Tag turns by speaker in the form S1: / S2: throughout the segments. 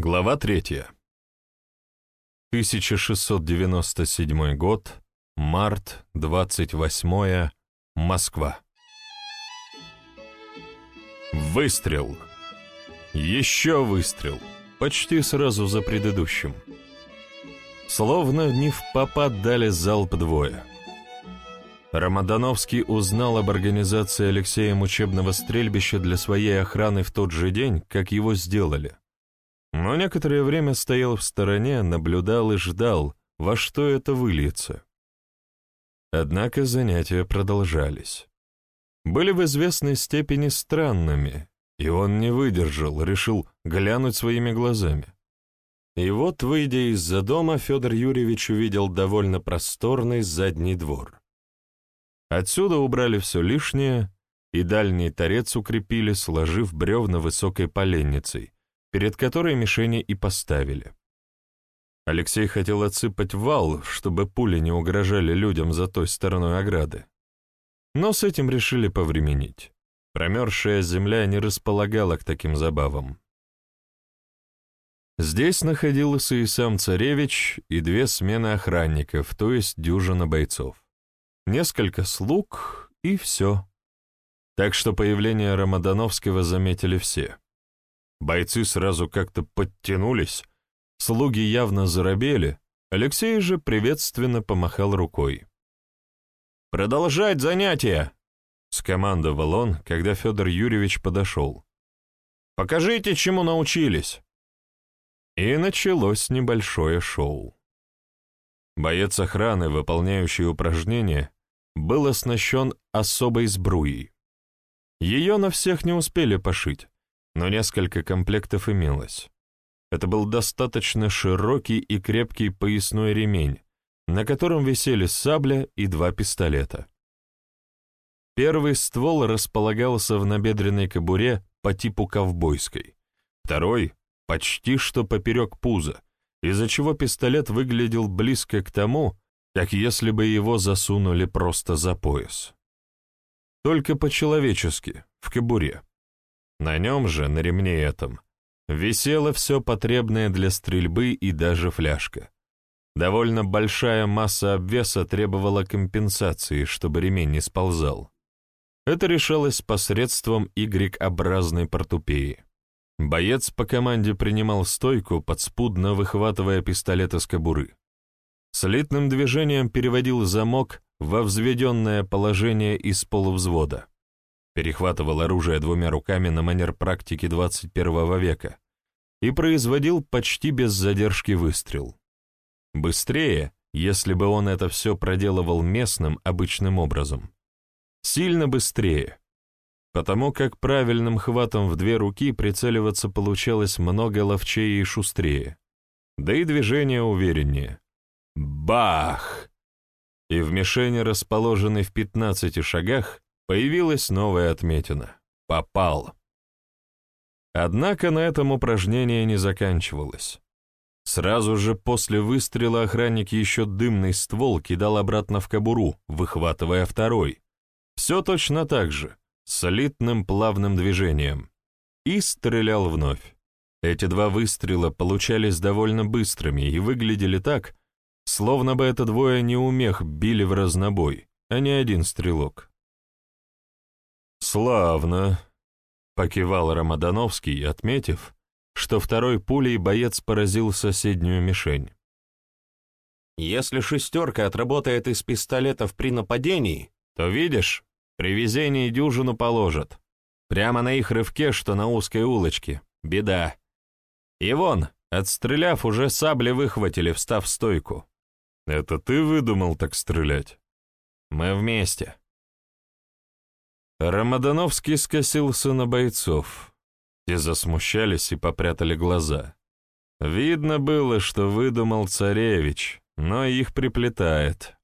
S1: Глава 3. 1697 год, март 28 Москва. Выстрел. Еще выстрел. Почти сразу за предыдущим. Словно не в попад дали залп двое. Рамадановский узнал об организации Алексеем учебного стрельбища для своей охраны в тот же день, как его сделали но некоторое время стоял в стороне, наблюдал и ждал, во что это выльется. Однако занятия продолжались. Были в известной степени странными, и он не выдержал, решил глянуть своими глазами. И вот, выйдя из-за дома, Федор Юрьевич увидел довольно просторный задний двор. Отсюда убрали все лишнее, и дальний торец укрепили, сложив бревна высокой поленницей, перед которой мишени и поставили. Алексей хотел отсыпать вал, чтобы пули не угрожали людям за той стороной ограды. Но с этим решили повременить. Промерзшая земля не располагала к таким забавам. Здесь находился и сам царевич, и две смены охранников, то есть дюжина бойцов. Несколько слуг, и все. Так что появление Рамадановского заметили все. Бойцы сразу как-то подтянулись, слуги явно заробели, Алексей же приветственно помахал рукой. «Продолжать занятия!» — скомандовал он, когда Федор Юрьевич подошел. «Покажите, чему научились!» И началось небольшое шоу. Боец охраны, выполняющий упражнения, был оснащен особой сбруей. Ее на всех не успели пошить, но несколько комплектов имелось. Это был достаточно широкий и крепкий поясной ремень, на котором висели сабля и два пистолета. Первый ствол располагался в набедренной кобуре по типу ковбойской, второй — почти что поперек пуза, из-за чего пистолет выглядел близко к тому, как если бы его засунули просто за пояс. Только по-человечески, в кобуре. На нем же, на ремне этом, висело все потребное для стрельбы и даже фляжка. Довольно большая масса обвеса требовала компенсации, чтобы ремень не сползал. Это решалось посредством Y-образной портупеи. Боец по команде принимал стойку, подспудно выхватывая пистолет из кобуры. Слитным движением переводил замок во взведенное положение из полувзвода перехватывал оружие двумя руками на манер практики 21 века и производил почти без задержки выстрел. Быстрее, если бы он это все проделывал местным, обычным образом. Сильно быстрее, потому как правильным хватом в две руки прицеливаться получалось много ловчее и шустрее, да и движение увереннее. Бах! И в мишени, расположенной в 15 шагах, Появилась новая отметина. Попал. Однако на этом упражнение не заканчивалось. Сразу же после выстрела охранник еще дымный ствол кидал обратно в кобуру, выхватывая второй. Все точно так же, солидным плавным движением. И стрелял вновь. Эти два выстрела получались довольно быстрыми и выглядели так, словно бы это двое неумех били в разнобой, а не один стрелок. «Славно», — покивал Рамадановский, отметив, что второй пулей боец поразил соседнюю мишень.
S2: «Если шестерка отработает из пистолетов при нападении, то, видишь, при везении дюжину положат. Прямо на их рывке, что на узкой улочке. Беда. И вон, отстреляв, уже сабли выхватили, встав в стойку.
S1: «Это ты выдумал так стрелять?»
S2: «Мы вместе»,
S1: Рамадановский скосился на бойцов. Те засмущались и попрятали глаза. Видно было, что выдумал царевич, но их приплетает.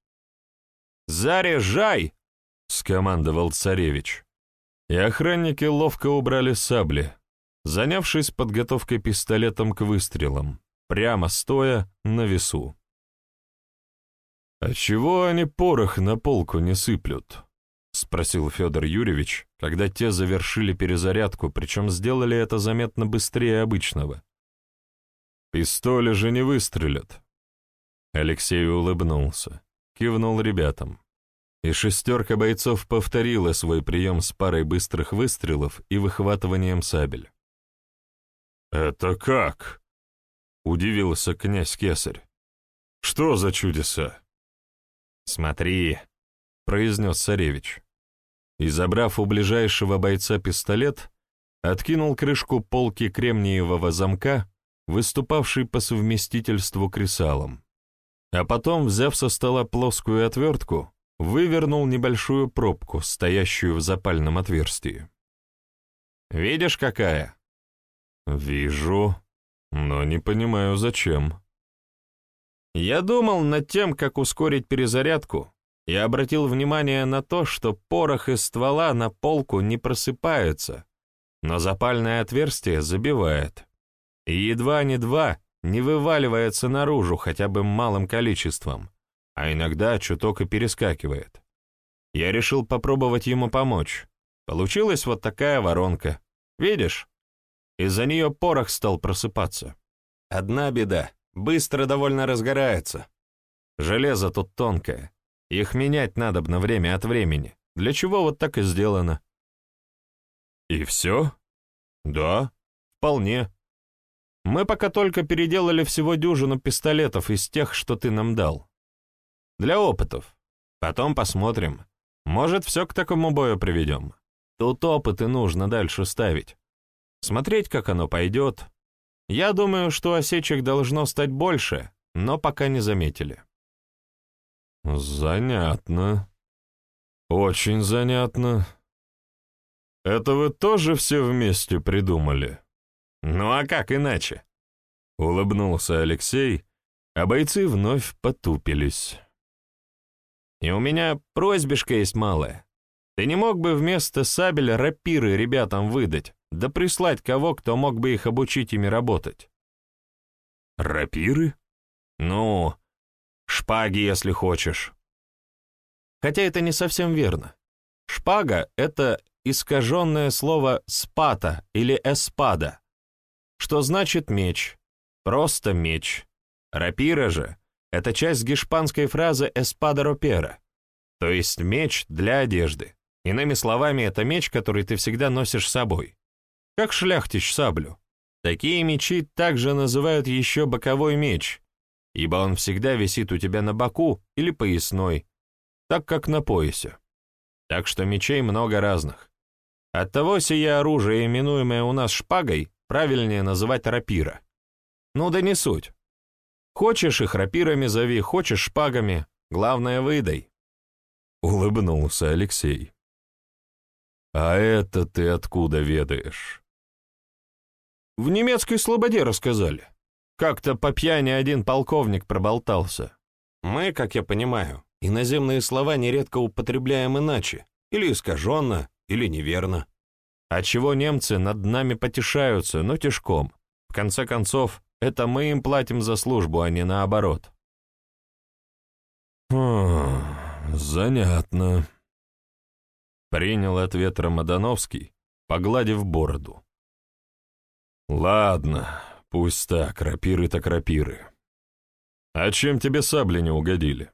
S2: «Заряжай!» — скомандовал царевич.
S1: И охранники ловко убрали сабли, занявшись подготовкой пистолетом к выстрелам, прямо стоя на весу. «А чего они порох на полку не сыплют?» — спросил Федор Юрьевич, когда те завершили перезарядку, причем сделали это заметно быстрее обычного. Пистоли же не выстрелят. Алексей улыбнулся, кивнул ребятам. И шестерка бойцов повторила свой прием с парой быстрых выстрелов и выхватыванием сабель. «Это как?» — удивился князь Кесарь. «Что за чудеса?»
S2: «Смотри», —
S1: произнес царевич. И, забрав у ближайшего бойца пистолет, откинул крышку полки кремниевого замка, выступавший по совместительству кресалом. А потом, взяв со стола плоскую отвертку, вывернул небольшую пробку, стоящую в запальном отверстии.
S2: «Видишь, какая?»
S1: «Вижу, но не понимаю, зачем».
S2: Я думал над тем, как ускорить перезарядку, и обратил внимание на то, что порох из ствола на полку не просыпается, но запальное отверстие забивает. И едва не два не вываливается наружу хотя бы малым количеством, а иногда чуток и перескакивает. Я решил попробовать ему помочь. Получилась вот такая воронка. Видишь? Из-за нее порох стал просыпаться. Одна беда — быстро довольно разгорается. Железо тут тонкое. Их менять надо на время от времени. Для чего вот так и сделано.
S1: И все?
S2: Да, вполне. Мы пока только переделали всего дюжину пистолетов из тех, что ты нам дал. Для опытов. Потом посмотрим. Может, все к такому бою приведем. Тут опыты нужно дальше ставить смотреть, как оно пойдет. Я думаю, что осечек должно стать больше, но пока не заметили.
S1: Занятно. Очень занятно. Это вы тоже все вместе придумали?
S2: Ну а как иначе?
S1: Улыбнулся Алексей, а бойцы вновь потупились.
S2: И у меня просьбишка есть малая. Ты не мог бы вместо сабель рапиры ребятам выдать, да прислать кого, кто мог бы их обучить ими работать.
S1: Рапиры?
S2: Ну, шпаги, если хочешь. Хотя это не совсем верно. Шпага — это искаженное слово «спата» или «эспада», что значит «меч», просто «меч». Рапира же — это часть гешпанской фразы «эспада ропера», то есть меч для одежды. Иными словами, это меч, который ты всегда носишь с собой как шляхтич саблю. Такие мечи также называют еще боковой меч, ибо он всегда висит у тебя на боку или поясной, так как на поясе. Так что мечей много разных. Оттого сие оружие, именуемое у нас шпагой, правильнее называть рапира. Ну да не суть. Хочешь их рапирами зови, хочешь шпагами, главное выдай.
S1: Улыбнулся Алексей. А это ты откуда ведаешь?
S2: В немецкой слободе рассказали. Как-то по пьяни один полковник проболтался. Мы, как я понимаю, иноземные слова нередко употребляем иначе, или искаженно, или неверно. Отчего немцы над нами потешаются, но тяжком. В конце концов, это мы им платим за службу, а не наоборот.
S1: О, занятно. Принял ответ Рамадановский, погладив бороду. Ладно, пусть так, рапиры так рапиры. А чем тебе сабли не угодили?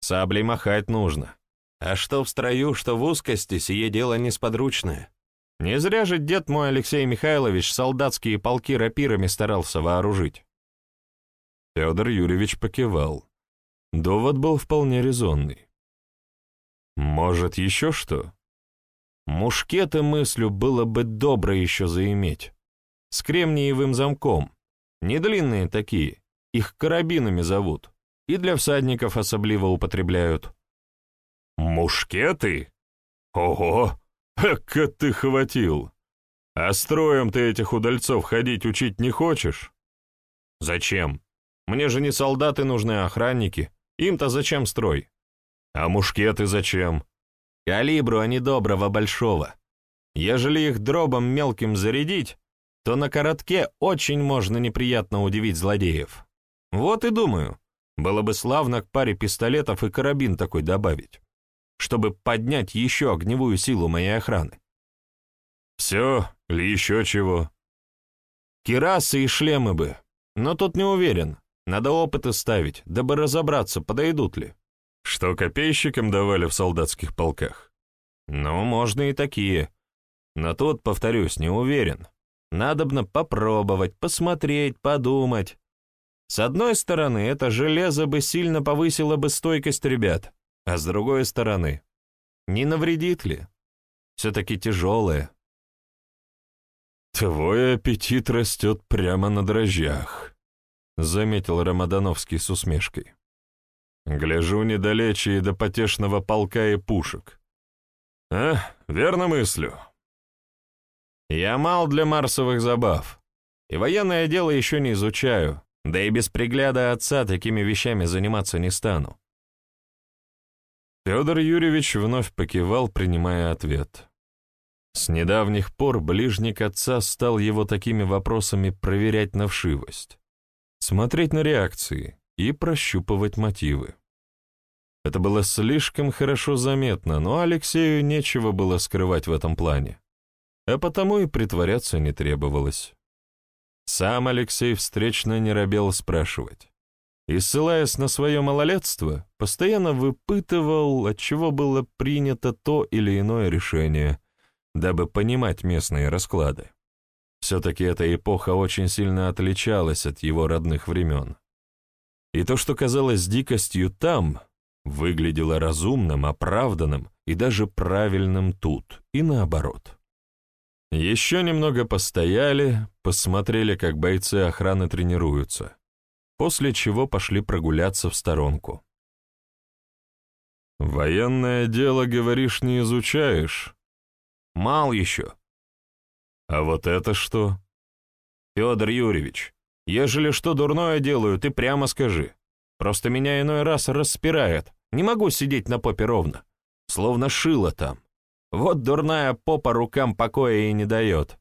S2: Саблей махать нужно. А что в строю, что в узкости, сие дело несподручное. Не зря же дед мой Алексей Михайлович солдатские полки рапирами старался вооружить.
S1: Федор Юрьевич покивал. Довод был вполне резонный. Может, еще что?
S2: Мушкеты, мыслю, было бы добро еще заиметь с кремниевым замком. Не длинные такие, их карабинами зовут, и для всадников особливо употребляют.
S1: «Мушкеты? Ого! Эка ты хватил! А строем ты этих удальцов ходить учить не хочешь?»
S2: «Зачем? Мне же не солдаты нужны, а охранники. Им-то зачем строй?»
S1: «А мушкеты зачем?»
S2: «Калибру они доброго большого. Ежели их дробом мелким зарядить, то на коротке очень можно неприятно удивить злодеев. Вот и думаю, было бы славно к паре пистолетов и карабин такой добавить, чтобы поднять еще огневую силу моей охраны.
S1: Все или еще чего?
S2: Кирасы и шлемы бы. Но тут не уверен. Надо опыты ставить, дабы разобраться, подойдут ли.
S1: Что копейщикам давали в солдатских полках?
S2: Ну, можно и такие. Но тут, повторюсь, не уверен. Надобно попробовать, посмотреть, подумать. С одной стороны, это железо бы сильно повысило бы стойкость ребят, а с другой стороны, не навредит ли? Все-таки тяжелое.
S1: «Твой аппетит растет прямо на дрожжах», — заметил Рамадановский с усмешкой. «Гляжу недалече и до потешного полка и пушек. А, верно мыслю».
S2: «Я мал для марсовых забав, и военное дело еще не изучаю, да и без пригляда отца такими вещами заниматься не стану».
S1: Федор Юрьевич вновь покивал, принимая ответ. С недавних пор ближник отца стал его такими вопросами проверять на вшивость, смотреть на реакции и прощупывать мотивы. Это было слишком хорошо заметно, но Алексею нечего было скрывать в этом плане, а потому и притворяться не требовалось. Сам Алексей встречно не робел спрашивать. И, ссылаясь на свое малолетство, постоянно выпытывал, от чего было принято то или иное решение — дабы понимать местные расклады. Все-таки эта эпоха очень сильно отличалась от его родных времен. И то, что казалось дикостью там, выглядело разумным, оправданным и даже правильным тут, и наоборот. Еще немного постояли, посмотрели, как бойцы охраны тренируются, после чего пошли прогуляться в сторонку. «Военное дело, говоришь, не изучаешь?»
S2: Мал еще.
S1: А вот это что?
S2: Федор Юрьевич, ежели что дурное делаю, ты прямо скажи. Просто меня иной раз распирает. Не могу сидеть на попе ровно. Словно шило там. Вот дурная попа рукам покоя и не дает.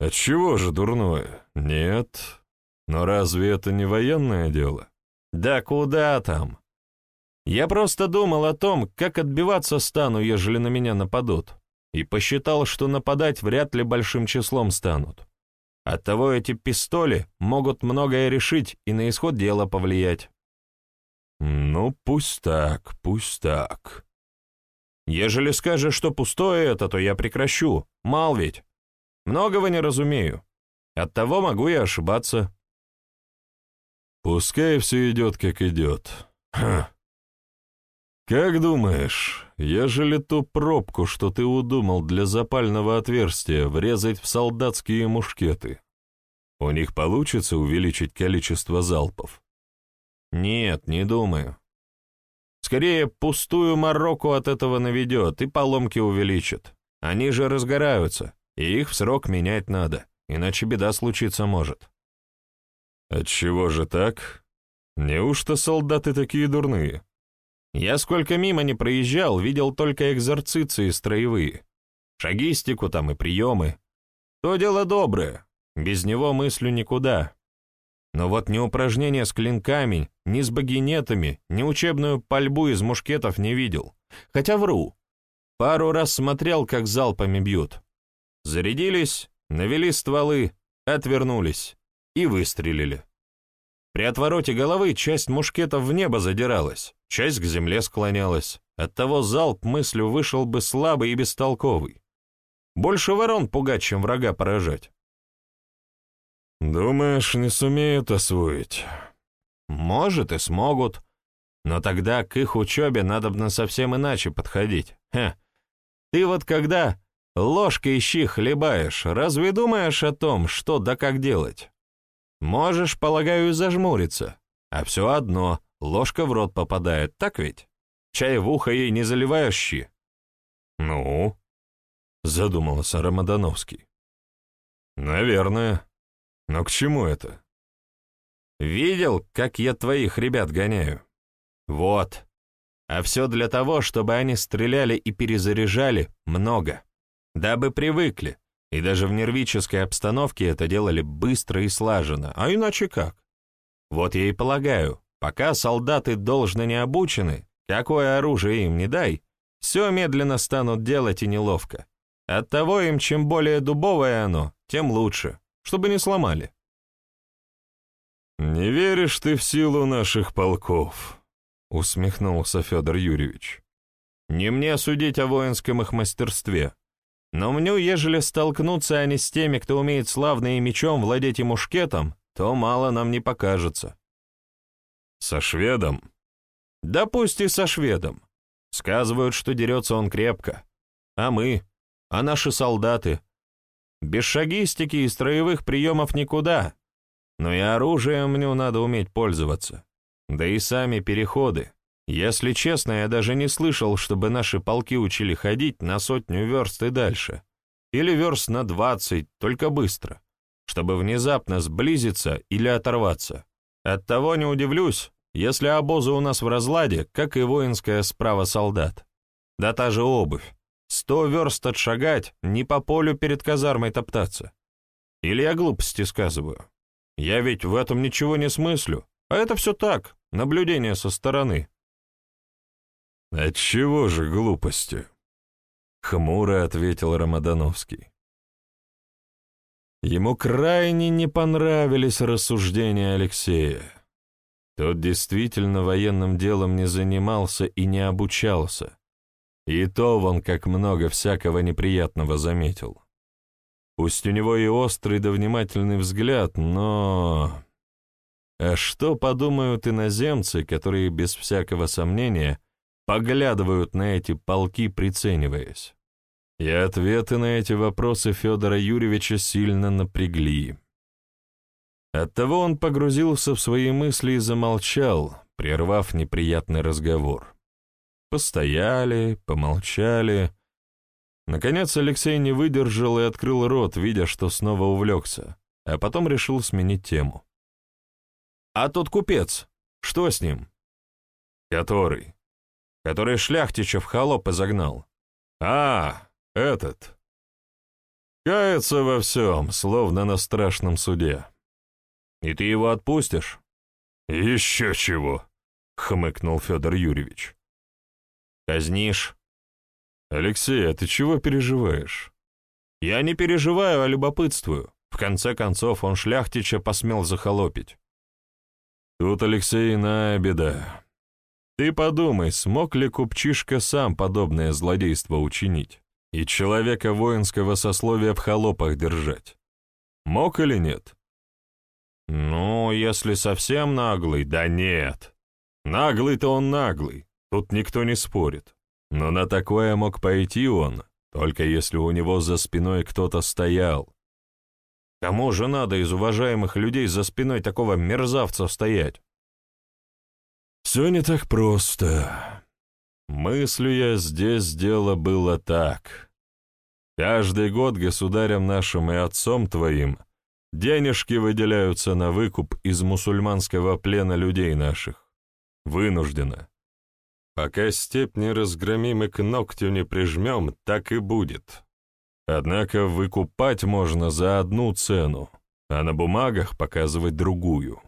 S1: Отчего же дурное? Нет. Но разве это не военное дело?
S2: Да куда там? Я просто думал о том, как отбиваться стану, ежели на меня нападут и посчитал, что нападать вряд ли большим числом станут. Оттого эти пистоли могут многое решить и на исход дела повлиять.
S1: Ну, пусть так, пусть так.
S2: Ежели скажешь, что пустое это, то я прекращу. Мал ведь. Многого не разумею. Оттого могу и ошибаться.
S1: Пускай все идет, как идет. Ха. «Как думаешь, ежели ту пробку, что ты удумал для запального отверстия, врезать в солдатские мушкеты, у них получится увеличить количество залпов?»
S2: «Нет, не думаю. Скорее, пустую мороку от этого наведет и поломки увеличит. Они же разгораются, и их в срок менять надо, иначе беда случиться может».
S1: «Отчего же так? Неужто солдаты такие дурные?»
S2: Я сколько мимо не проезжал, видел только экзорциции строевые. Шагистику там и приемы. То дело доброе, без него мыслю никуда. Но вот ни упражнения с клинками, ни с багинетами, ни учебную пальбу из мушкетов не видел. Хотя вру. Пару раз смотрел, как залпами бьют. Зарядились, навели стволы, отвернулись и выстрелили. При отвороте головы часть мушкетов в небо задиралась, часть к земле склонялась. Оттого залп мыслью вышел бы слабый и бестолковый. Больше ворон пугать, чем врага поражать.
S1: «Думаешь, не сумеют освоить?»
S2: «Может, и смогут. Но тогда к их учебе надо бы совсем иначе подходить. Хе. Ты вот когда ложкой щи хлебаешь, разве думаешь о том, что да как делать?» Можешь, полагаю, зажмуриться. А все одно, ложка в рот попадает, так ведь? Чай в ухо ей не заливаешь щи.
S1: Ну? Задумался Рамадановский. Наверное. Но к чему это?
S2: Видел, как я твоих ребят гоняю? Вот. А все для того, чтобы они стреляли и перезаряжали много. Дабы привыкли, и даже в нервической обстановке это делали быстро и слаженно, а иначе как? Вот я и полагаю, пока солдаты должно не обучены, какое оружие им не дай, все медленно станут делать и неловко. Оттого им чем более дубовое оно, тем лучше, чтобы не сломали.
S1: «Не веришь ты в силу наших полков?» — усмехнулся Федор Юрьевич.
S2: «Не мне судить о воинском их мастерстве. Но мне, ежели столкнуться они с теми, кто умеет славно и мечом владеть и мушкетом, то мало нам не покажется».
S1: «Со шведом?»
S2: «Да пусть и со шведом. Сказывают, что дерется он крепко. А мы? А наши солдаты? Без шагистики и строевых приемов никуда. Но и оружием мне надо уметь пользоваться. Да и сами переходы. Если честно, я даже не слышал, чтобы наши полки учили ходить на сотню верст и дальше. Или верст на двадцать, только быстро, чтобы внезапно сблизиться или оторваться. Оттого не удивлюсь, если обозы у нас в разладе, как и воинская справа солдат. Да та же обувь. Сто верст отшагать, не по полю перед казармой топтаться. Или я глупости сказываю. Я ведь в этом ничего не смыслю, а это все так, наблюдение со стороны.
S1: «Отчего же глупости?» — хмуро ответил Рамадановский. Ему крайне не понравились рассуждения Алексея. Тот действительно военным делом не занимался и не обучался. И то вон как много всякого неприятного заметил. Пусть у него и острый да внимательный взгляд, но... А что подумают иноземцы, которые без всякого сомнения поглядывают на эти полки, прицениваясь? И ответы на эти вопросы Федора Юрьевича сильно напрягли. Оттого он погрузился в свои мысли и замолчал, прервав неприятный разговор. Постояли, помолчали. Наконец Алексей не выдержал и открыл рот, видя, что снова увлекся, а потом решил сменить тему.
S2: «А тот купец, что с ним?»
S1: «Который?»
S2: «Который шляхтича в холопы загнал».
S1: «А, этот!» Кается во всем, словно на страшном суде.
S2: «И ты его отпустишь?»
S1: «Еще чего!» — хмыкнул Федор Юрьевич.
S2: Казнишь.
S1: Алексей, а ты чего переживаешь?
S2: Я не переживаю, а любопытствую. В конце концов, он шляхтича посмел захолопить.
S1: Тут, Алексей, иная беда. Ты подумай, смог ли купчишка сам подобное злодейство учинить и человека воинского сословия в холопах держать? Мог или нет?
S2: Ну, если совсем наглый, да нет.
S1: Наглый-то он наглый. Тут никто не спорит. Но на такое мог пойти он, только если у него за спиной кто-то стоял.
S2: Кому же надо из уважаемых людей за спиной такого мерзавца стоять?
S1: Все не так просто. Мыслю я, здесь дело было так. Каждый год государем нашим и отцом твоим денежки выделяются на выкуп из мусульманского плена людей наших. Вынужденно. Пока степь не разгромим и к ногтю не прижмем, так и будет. Однако выкупать можно за одну цену, а на бумагах показывать другую.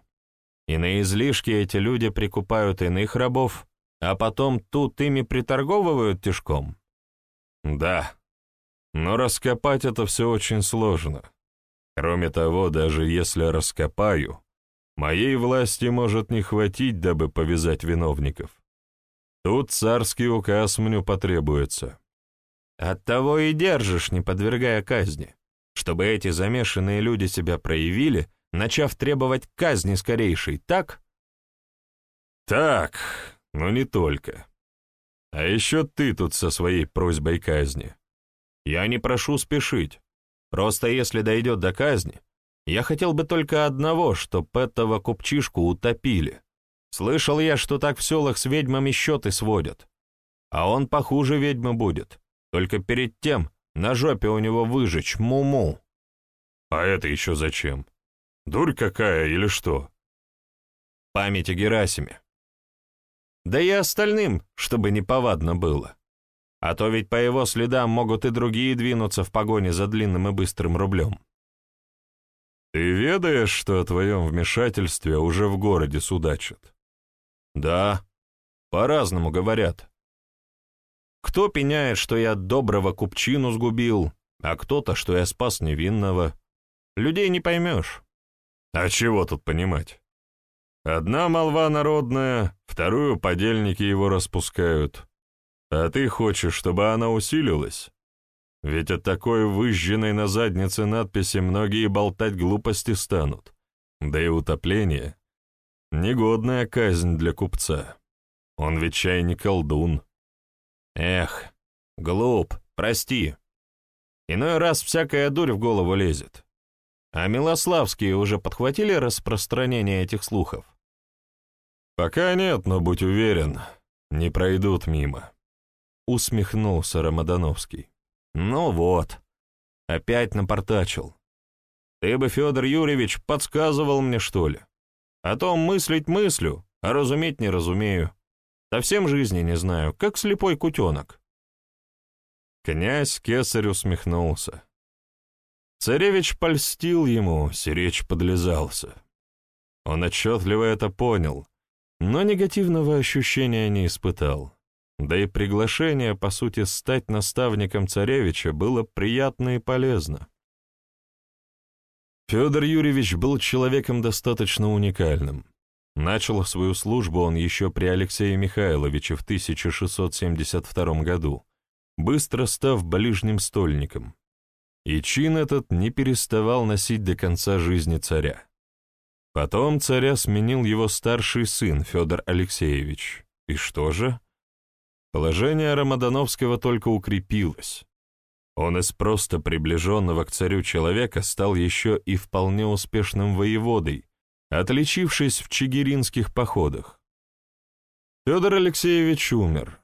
S2: И на излишки эти люди прикупают иных рабов, а потом тут ими приторговывают тяжком?
S1: Да, но раскопать это все очень сложно. Кроме того, даже если раскопаю, моей власти может не хватить, дабы повязать виновников. Тут царский указ мне потребуется.
S2: Оттого и держишь, не подвергая казни, чтобы эти замешанные люди себя проявили, начав требовать казни скорейшей, так?
S1: Так, но не только. А еще ты тут со своей просьбой казни.
S2: Я не прошу спешить. Просто если дойдет до казни, я хотел бы только одного, чтоб этого купчишку утопили. Слышал я, что так в селах с ведьмами счеты сводят. А он похуже ведьмы будет. Только перед тем на жопе у него выжечь му-му.
S1: А это еще зачем? Дурь какая или что?
S2: Память о Герасиме. Да и остальным, чтобы неповадно было. А то ведь по его следам могут и другие двинуться в погоне за длинным и быстрым рублем.
S1: Ты ведаешь, что о твоем вмешательстве уже в городе судачат?
S2: Да, по-разному говорят. Кто пеняет, что я доброго купчину сгубил, а кто-то, что я спас невинного. Людей не поймешь.
S1: А чего тут понимать? Одна молва народная, вторую подельники его распускают. А ты хочешь, чтобы она усилилась? Ведь от такой выжженной на заднице надписи многие болтать глупости станут. Да и утопление — негодная казнь для купца. Он ведь чай не колдун.
S2: Эх, глуп, прости. Иной раз всякая дурь в голову лезет. А Милославские уже подхватили распространение этих слухов?
S1: Пока нет, но будь уверен, не пройдут мимо. Усмехнулся Рамадановский.
S2: Ну вот, опять напортачил. Ты бы, Федор Юрьевич, подсказывал мне, что ли? О том мыслить мыслю, а разуметь не разумею. Совсем жизни не знаю, как слепой кутенок.
S1: Князь Кесарь усмехнулся. Царевич польстил ему, сиречь подлизался. Он отчетливо это понял, но негативного ощущения не испытал. Да и приглашение, по сути, стать наставником царевича было приятно и полезно. Федор Юрьевич был человеком достаточно уникальным. Начал свою службу он еще при Алексее Михайловиче в 1672 году, быстро став ближним стольником и чин этот не переставал носить до конца жизни царя. Потом царя сменил его старший сын Федор Алексеевич. И что же? Положение Рамадановского только укрепилось. Он из просто приближенного к царю человека стал еще и вполне успешным воеводой, отличившись в чигиринских походах. Федор Алексеевич умер.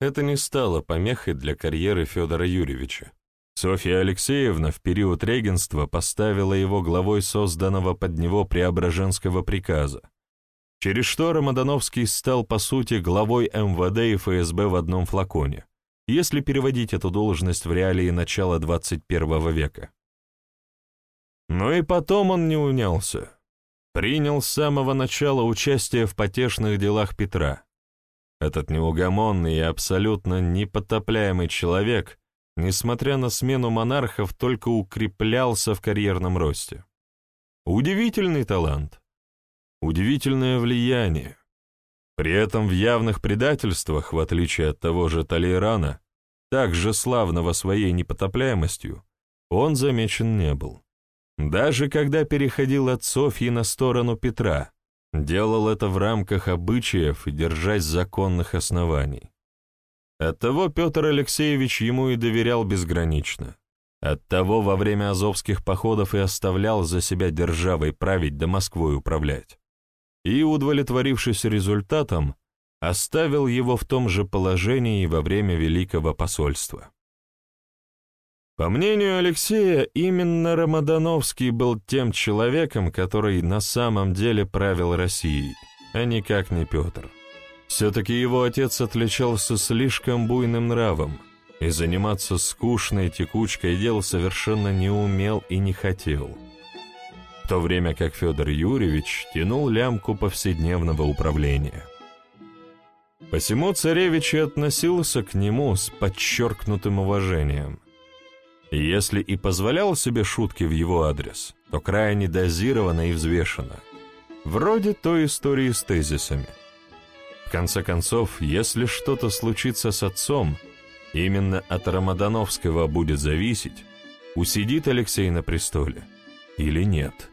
S1: Это не стало помехой для карьеры Федора Юрьевича. Софья Алексеевна в период регенства поставила его главой созданного под него Преображенского приказа, через что Рамадановский стал, по сути, главой МВД и ФСБ в одном флаконе, если переводить эту должность в реалии начала 21 века. Но и потом он не унялся. Принял с самого начала участие в потешных делах Петра. Этот неугомонный и абсолютно непотопляемый человек — несмотря на смену монархов, только укреплялся в карьерном росте. Удивительный талант, удивительное влияние. При этом в явных предательствах, в отличие от того же Талейрана, также славного своей непотопляемостью, он замечен не был. Даже когда переходил от Софьи на сторону Петра, делал это в рамках обычаев и держась законных оснований. Оттого Петр Алексеевич ему и доверял безгранично. Оттого во время азовских походов и оставлял за себя державой править да Москвой управлять. И, удовлетворившись результатом, оставил его в том же положении во время Великого посольства. По мнению Алексея, именно Рамадановский был тем человеком, который на самом деле правил Россией, а никак не Петр. Все-таки его отец отличался слишком буйным нравом, и заниматься скучной текучкой дел совершенно не умел и не хотел. В то время как Федор Юрьевич тянул лямку повседневного управления. Посему царевич и относился к нему с подчеркнутым уважением. Если и позволял себе шутки в его адрес, то крайне дозированно и взвешенно. Вроде той истории с тезисами – в конце концов, если что-то случится с отцом, именно от Рамадановского будет зависеть, усидит Алексей на престоле или нет.